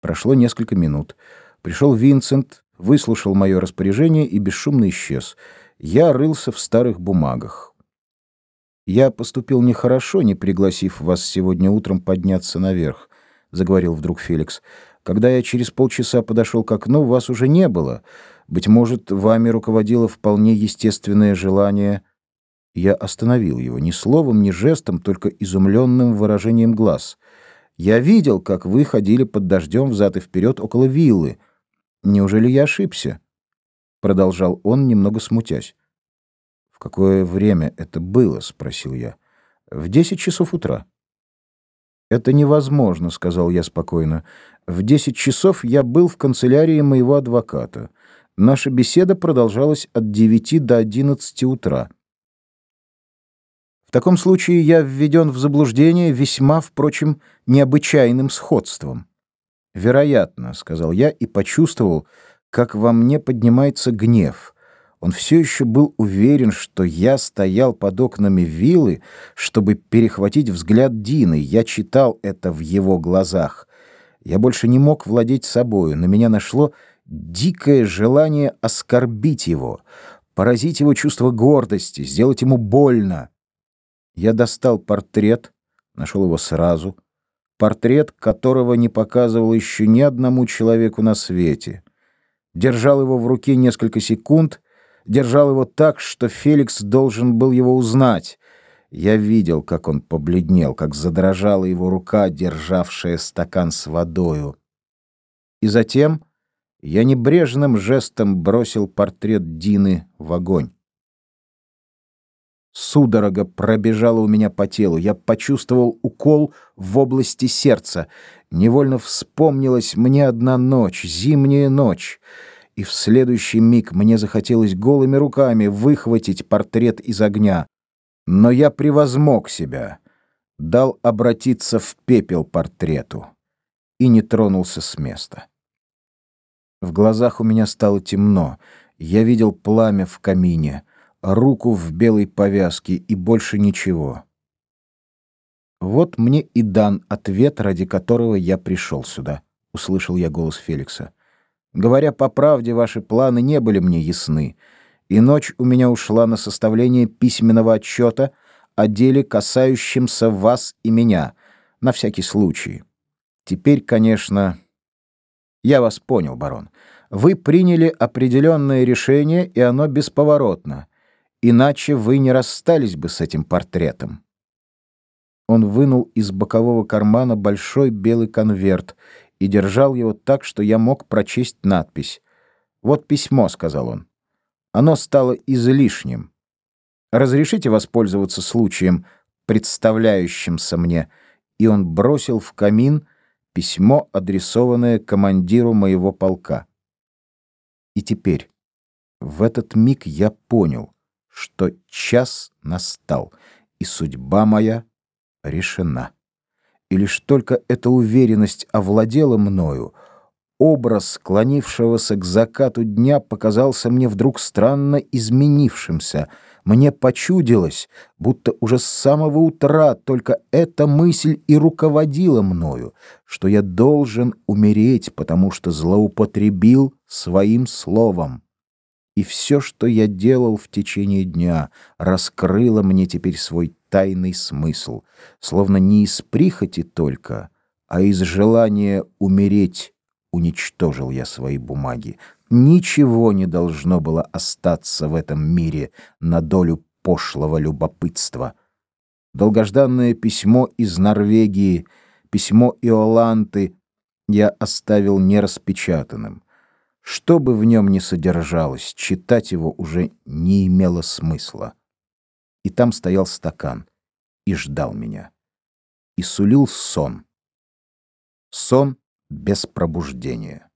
Прошло несколько минут. Пришел Винсент, выслушал мое распоряжение и бесшумно исчез. Я рылся в старых бумагах. «Я поступил нехорошо, не пригласив вас сегодня утром подняться наверх», — заговорил вдруг Феликс. «Когда я через полчаса подошел к окну, вас уже не было. Быть может, вами руководило вполне естественное желание...» Я остановил его ни словом, ни жестом, только изумленным выражением глаз. «Я видел, как вы ходили под дождем взад и вперед около виллы. Неужели я ошибся?» Продолжал он, немного смутясь. «В какое время это было?» — спросил я. «В десять часов утра». «Это невозможно», — сказал я спокойно. «В десять часов я был в канцелярии моего адвоката. Наша беседа продолжалась от девяти до одиннадцати утра». В таком случае я введен в заблуждение весьма, впрочем, необычайным сходством. «Вероятно», — сказал я и почувствовал, как во мне поднимается гнев — он все еще был уверен, что я стоял под окнами виллы, чтобы перехватить взгляд Дины. Я читал это в его глазах. Я больше не мог владеть собою. На меня нашло дикое желание оскорбить его, поразить его чувство гордости, сделать ему больно. Я достал портрет, нашел его сразу. Портрет, которого не показывал еще ни одному человеку на свете. Держал его в руке несколько секунд — держал его так, что Феликс должен был его узнать. Я видел, как он побледнел, как задрожала его рука, державшая стакан с водою. И затем я небрежным жестом бросил портрет Дины в огонь. Судорога пробежала у меня по телу. Я почувствовал укол в области сердца. Невольно вспомнилась мне одна ночь, зимняя ночь и в следующий миг мне захотелось голыми руками выхватить портрет из огня. Но я превозмог себя, дал обратиться в пепел портрету и не тронулся с места. В глазах у меня стало темно, я видел пламя в камине, руку в белой повязке и больше ничего. Вот мне и дан ответ, ради которого я пришел сюда, услышал я голос Феликса. Говоря по правде, ваши планы не были мне ясны, и ночь у меня ушла на составление письменного отчета о деле, касающемся вас и меня, на всякий случай. Теперь, конечно, я вас понял, барон. Вы приняли определенное решение, и оно бесповоротно. Иначе вы не расстались бы с этим портретом. Он вынул из бокового кармана большой белый конверт и держал его так, что я мог прочесть надпись. «Вот письмо», — сказал он. «Оно стало излишним. Разрешите воспользоваться случаем, представляющимся мне?» И он бросил в камин письмо, адресованное командиру моего полка. И теперь, в этот миг я понял, что час настал, и судьба моя решена и лишь только эта уверенность овладела мною, образ склонившегося к закату дня показался мне вдруг странно изменившимся. Мне почудилось, будто уже с самого утра только эта мысль и руководила мною, что я должен умереть, потому что злоупотребил своим словом. И все, что я делал в течение дня, раскрыло мне теперь свой тайный смысл, словно не из прихоти только, а из желания умереть уничтожил я свои бумаги. Ничего не должно было остаться в этом мире на долю пошлого любопытства. Долгожданное письмо из Норвегии, письмо Иоланты я оставил нераспечатанным. Что бы в нем ни содержалось, читать его уже не имело смысла и там стоял стакан и ждал меня. И сулил сон. Сон без пробуждения.